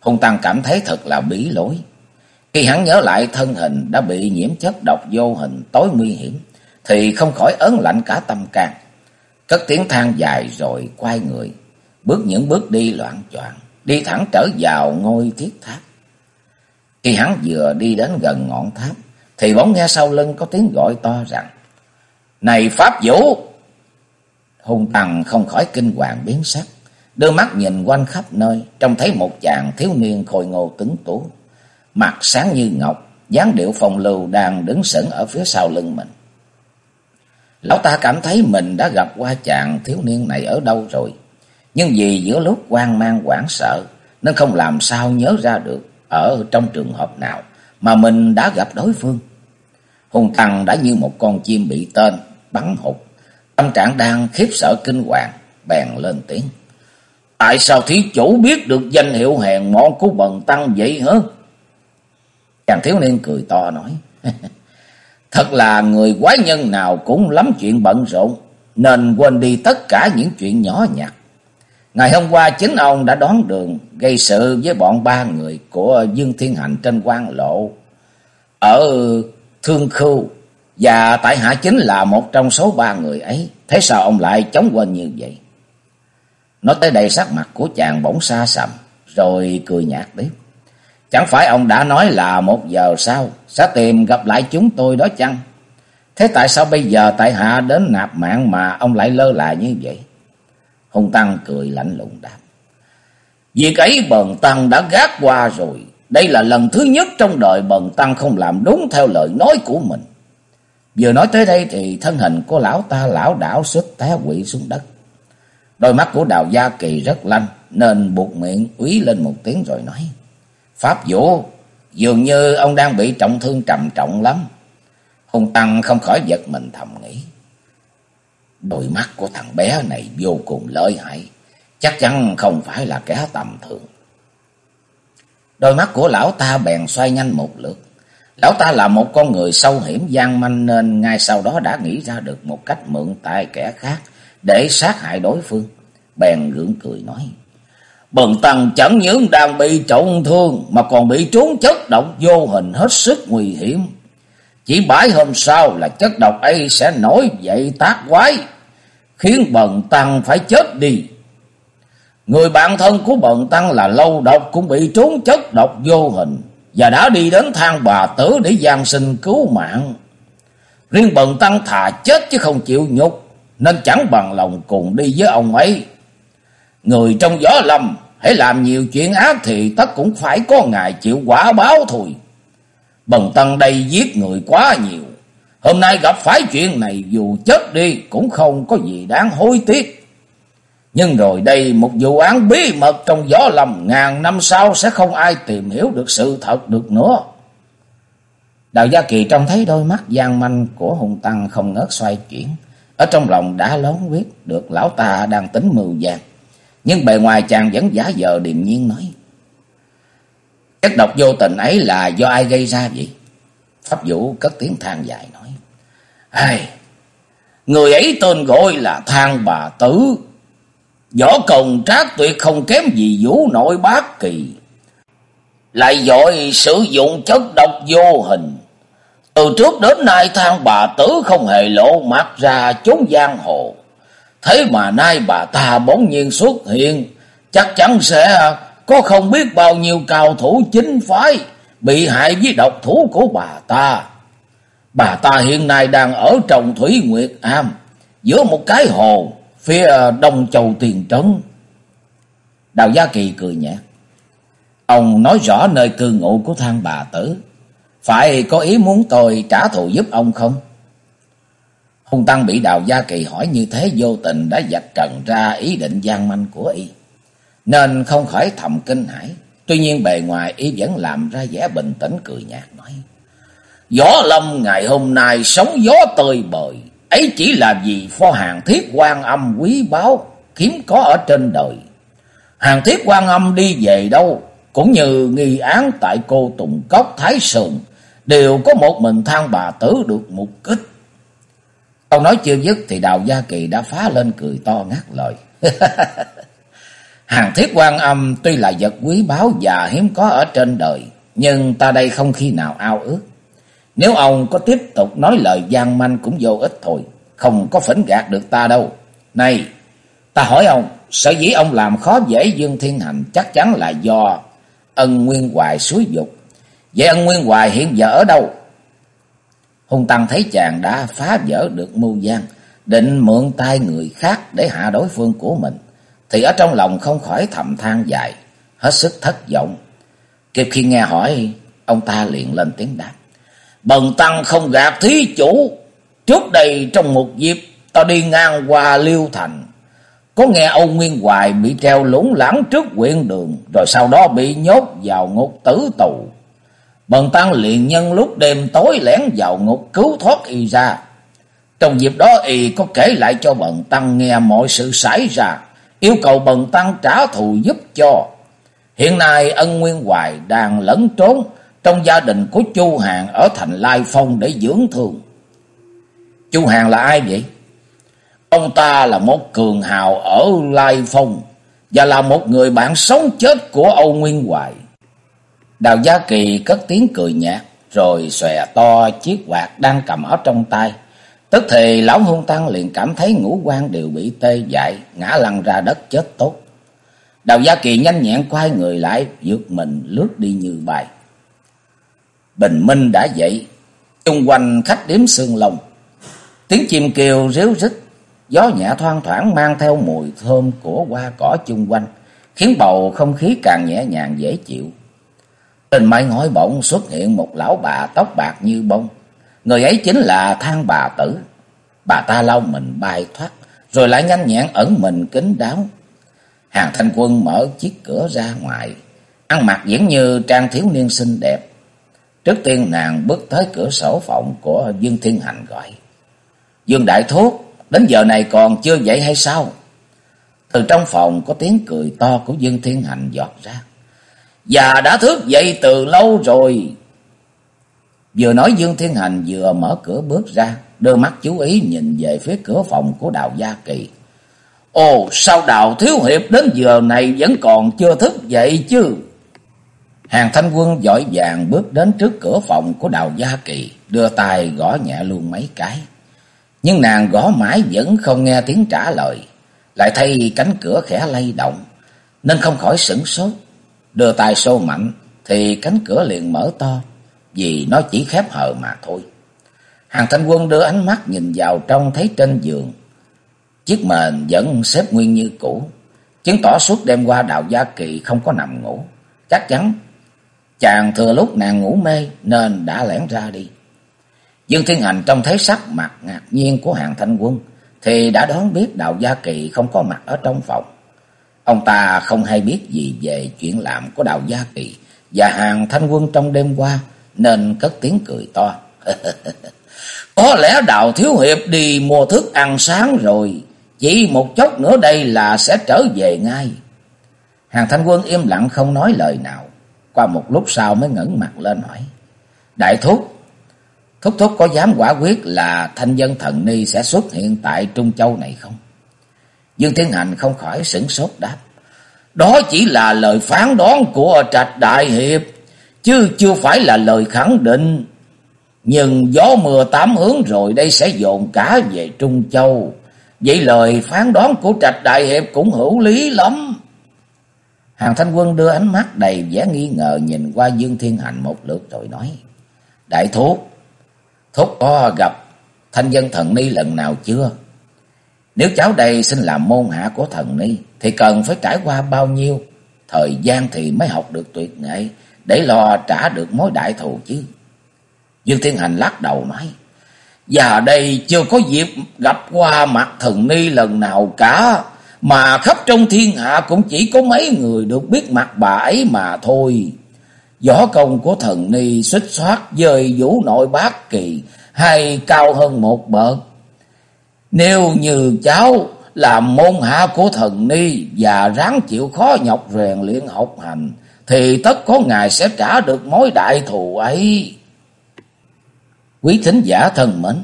S1: Hùng Tăng cảm thấy thật là bí lối. Khi hắn nhớ lại thân hình đã bị nhiễm chất độc vô hình tối nguy hiểm, thì không khỏi ớn lạnh cả tâm can. Cất tiếng than dài rồi quay người, bước những bước đi loạn choạng đi thẳng trở vào ngôi thiết tháp. Khi hắn vừa đi đến gần ngọn tháp, thì bỗng nghe sau lưng có tiếng gọi to rằng, Này Pháp Vũ! Hùng Tằng không khỏi kinh hoàng biến sắc, đưa mắt nhìn quanh khắp nơi, trông thấy một chàng thiếu niên khôi ngô tuấn tú, mặt sáng như ngọc, dáng điệu phong lưu đang đứng sững ở phía sau lưng mình. Lão ta cảm thấy mình đã gặp qua chàng thiếu niên này ở đâu rồi. Nhưng vì giữa lúc quan mang hoảng sợ nên không làm sao nhớ ra được ở trong trường hợp nào mà mình đã gặp đối phương. Hùng Thằng đã như một con chim bị tên bắn hụt, tâm trạng đang khiếp sợ kinh hoàng, bèn lên tiếng. Tại sao thí chủ biết được danh hiệu hèn mọn của bần tăng vậy hả? Chàng thiếu niên cười to nói. *laughs* Thật là người quái nhân nào cũng lắm chuyện bận rộn, nên quên đi tất cả những chuyện nhỏ nhặt. Ngày hôm qua chính ông đã đón đường gây sự với bọn ba người của Dương Thiên Hành trên quan lộ ở Thương Khưu và tại hạ chính là một trong số ba người ấy. Thế sao ông lại chống quên như vậy? Nói tới đây sắc mặt của chàng bỗng xa sầm, rồi cười nhạt tiếp. Chẳng phải ông đã nói là một giờ sau sẽ tìm gặp lại chúng tôi đó chăng? Thế tại sao bây giờ tại hạ đến nạp mạng mà ông lại lơ là như vậy? Hùng Tăng cười lạnh lùng đáp. Việc ấy bần Tăng đã gác qua rồi. Đây là lần thứ nhất trong đời bần Tăng không làm đúng theo lời nói của mình. Vừa nói tới đây thì thân hình của lão ta lão đảo xuất té quỵ xuống đất. Đôi mắt của Đào Gia Kỳ rất lanh nên buộc miệng úy lên một tiếng rồi nói. Pháp vũ, dường như ông đang bị trọng thương trầm trọng lắm. Hùng Tăng không khỏi giật mình thầm nghĩ. Đôi mắt của thằng bé này vô cùng lợi hại. Chắc chắn không phải là kẻ tầm thường. Đôi mắt của lão ta bèn xoay nhanh một lượt. Lão ta là một con người sâu hiểm gian manh nên ngay sau đó đã nghĩ ra được một cách mượn tay kẻ khác để sát hại đối phương. Bèn gượng cười nói. Bần tăng chẳng những đang bị trọng thương mà còn bị trốn chất độc vô hình hết sức nguy hiểm. Chỉ bãi hôm sau là chất độc ấy sẽ nổi dậy tác quái, khiến bần tăng phải chết đi. Người bạn thân của bần tăng là lâu độc cũng bị trốn chất độc vô hình và đã đi đến thang bà tử để gian sinh cứu mạng. Riêng bần tăng thà chết chứ không chịu nhục, nên chẳng bằng lòng cùng đi với ông ấy. Người trong gió lâm, hãy làm nhiều chuyện ác thì tất cũng phải có ngày chịu quả báo thôi. Bần tăng đây giết người quá nhiều. Hôm nay gặp phải chuyện này dù chết đi cũng không có gì đáng hối tiếc. Nhưng rồi đây một vụ án bí mật trong gió lầm ngàn năm sau sẽ không ai tìm hiểu được sự thật được nữa. Đào Gia Kỳ trông thấy đôi mắt gian manh của hùng tăng không ngớt xoay chuyển. Ở trong lòng đã lớn biết được lão ta đang tính mưu gian. Nhưng bề ngoài chàng vẫn giả vờ điềm nhiên nói. Chất độc vô tình ấy là do ai gây ra vậy? Pháp Vũ cất tiếng than dài nói. Ai, người ấy tên gọi là Thang Bà Tử. Võ công trác tuyệt không kém gì vũ nội bác kỳ. Lại dội sử dụng chất độc vô hình. Từ trước đến nay thang bà tử không hề lộ mặt ra chốn giang hồ. Thế mà nay bà ta bỗng nhiên xuất hiện. Chắc chắn sẽ có không biết bao nhiêu cao thủ chính phái bị hại với độc thủ của bà ta. Bà ta hiện nay đang ở trong Thủy Nguyệt Am, giữa một cái hồ phía ờ, đông châu tiền trấn. Đào Gia Kỳ cười nhẹ. Ông nói rõ nơi cư ngụ của thang bà tử. Phải có ý muốn tôi trả thù giúp ông không? Hùng Tăng bị Đào Gia Kỳ hỏi như thế, vô tình đã dạch trần ra ý định gian manh của y. Nên không khỏi thầm kinh hãi. Tuy nhiên bề ngoài y vẫn làm ra vẻ bình tĩnh, cười nhạt, nói. Gió lâm ngày hôm nay, sóng gió tơi bời. Ấy chỉ là vì pho hàng thiết quan âm quý báu hiếm có ở trên đời. Hàng thiết quan âm đi về đâu, cũng như nghi án tại cô Tùng Cốc Thái Sườn, đều có một mình thang bà tử được mục kích. Câu nói chưa dứt thì Đào Gia Kỳ đã phá lên cười to ngắt lời. *laughs* Hàng thiết quan âm tuy là vật quý báu và hiếm có ở trên đời, nhưng ta đây không khi nào ao ước. Nếu ông có tiếp tục nói lời gian manh cũng vô ích thôi, không có phỉnh gạt được ta đâu. Này, ta hỏi ông, sở dĩ ông làm khó dễ Dương Thiên Hành chắc chắn là do ân nguyên hoài suối dục. Vậy ân nguyên hoài hiện giờ ở đâu? Hùng Tăng thấy chàng đã phá vỡ được mưu gian, định mượn tay người khác để hạ đối phương của mình, thì ở trong lòng không khỏi thầm than dài, hết sức thất vọng. Kịp khi nghe hỏi, ông ta liền lên tiếng đáp. Bần tăng không gạt thí chủ. Trước đây trong một dịp, ta đi ngang qua Liêu Thành. Có nghe ông Nguyên Hoài bị treo lủng lãng trước quyện đường. Rồi sau đó bị nhốt vào ngục tử tù. Bần tăng liền nhân lúc đêm tối lẻn vào ngục cứu thoát y ra. Trong dịp đó y có kể lại cho bần tăng nghe mọi sự xảy ra. Yêu cầu bần tăng trả thù giúp cho. Hiện nay ân Nguyên Hoài đang lẫn trốn trong gia đình của Chu Hàng ở thành Lai Phong để dưỡng thương. Chu Hàng là ai vậy? Ông ta là một cường hào ở Lai Phong và là một người bạn sống chết của Âu Nguyên Hoài. Đào Gia Kỳ cất tiếng cười nhạt rồi xòe to chiếc quạt đang cầm ở trong tay. Tức thì lão hung tăng liền cảm thấy ngũ quan đều bị tê dại, ngã lăn ra đất chết tốt. Đào Gia Kỳ nhanh nhẹn quay người lại, vượt mình lướt đi như bài. Bình minh đã dậy, xung quanh khách điếm sương lồng. Tiếng chim kêu ríu rít, gió nhẹ thoang thoảng mang theo mùi thơm của hoa cỏ chung quanh, khiến bầu không khí càng nhẹ nhàng dễ chịu. Trên mái ngói bỗng xuất hiện một lão bà tóc bạc như bông. Người ấy chính là thang bà tử. Bà ta lau mình bay thoát, rồi lại nhanh nhẹn ẩn mình kín đáo. Hàng thanh quân mở chiếc cửa ra ngoài, ăn mặc diễn như trang thiếu niên xinh đẹp. Trước tiên nàng bước tới cửa sổ phòng của Dương Thiên Hành gọi. Dương Đại Thuốc, đến giờ này còn chưa dậy hay sao? Từ trong phòng có tiếng cười to của Dương Thiên Hành giọt ra. Già đã thức dậy từ lâu rồi. Vừa nói Dương Thiên Hành vừa mở cửa bước ra, đưa mắt chú ý nhìn về phía cửa phòng của Đào Gia Kỳ. Ồ, sao Đào Thiếu Hiệp đến giờ này vẫn còn chưa thức dậy chứ? Hàng thanh quân giỏi vàng bước đến trước cửa phòng của Đào Gia Kỳ, đưa tay gõ nhẹ luôn mấy cái. Nhưng nàng gõ mãi vẫn không nghe tiếng trả lời, lại thấy cánh cửa khẽ lay động, nên không khỏi sửng sốt. Đưa tay xô mạnh thì cánh cửa liền mở to, vì nó chỉ khép hờ mà thôi. Hàng thanh quân đưa ánh mắt nhìn vào trong thấy trên giường. Chiếc mền vẫn xếp nguyên như cũ, chứng tỏ suốt đêm qua Đào Gia Kỳ không có nằm ngủ. Chắc chắn chàng thừa lúc nàng ngủ mê nên đã lẻn ra đi. Dương Thiên Hành trong thấy sắc mặt ngạc nhiên của hàng thanh quân thì đã đoán biết Đào Gia Kỳ không có mặt ở trong phòng. Ông ta không hay biết gì về chuyện làm của Đào Gia Kỳ và hàng thanh quân trong đêm qua nên cất tiếng cười to. *laughs* Có lẽ Đào Thiếu Hiệp đi mua thức ăn sáng rồi, chỉ một chốc nữa đây là sẽ trở về ngay. Hàng thanh quân im lặng không nói lời nào, qua một lúc sau mới ngẩng mặt lên hỏi. Đại thúc, thúc thúc có dám quả quyết là thanh dân thần ni sẽ xuất hiện tại Trung Châu này không? Dương Thiên Hành không khỏi sửng sốt đáp. Đó chỉ là lời phán đoán của trạch đại hiệp, chứ chưa phải là lời khẳng định. Nhưng gió mưa tám hướng rồi đây sẽ dồn cả về Trung Châu. Vậy lời phán đoán của trạch đại hiệp cũng hữu lý lắm. Hàng Thanh Quân đưa ánh mắt đầy vẻ nghi ngờ nhìn qua Dương Thiên Hành một lượt rồi nói. Đại thúc, thúc có gặp thanh dân thần ni lần nào chưa? Nếu cháu đây xin làm môn hạ của thần ni thì cần phải trải qua bao nhiêu thời gian thì mới học được tuyệt nghệ để lo trả được mối đại thù chứ. Dương Thiên Hành lắc đầu nói. Giờ đây chưa có dịp gặp qua mặt thần ni lần nào cả. Mà khắp trong thiên hạ cũng chỉ có mấy người được biết mặt bà ấy mà thôi. Võ công của thần ni xích xoát dời vũ nội bát kỳ hay cao hơn một bậc. Nếu như cháu làm môn hạ của thần ni và ráng chịu khó nhọc rèn luyện học hành, thì tất có ngày sẽ trả được mối đại thù ấy. Quý thính giả thân mến,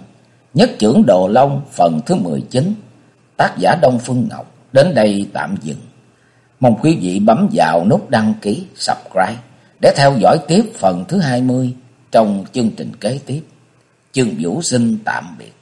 S1: nhất trưởng Đồ Long phần thứ 19, tác giả Đông Phương Ngọc, đến đây tạm dừng. Mong quý vị bấm vào nút đăng ký, subscribe để theo dõi tiếp phần thứ 20 trong chương trình kế tiếp. Chương Vũ xin tạm biệt.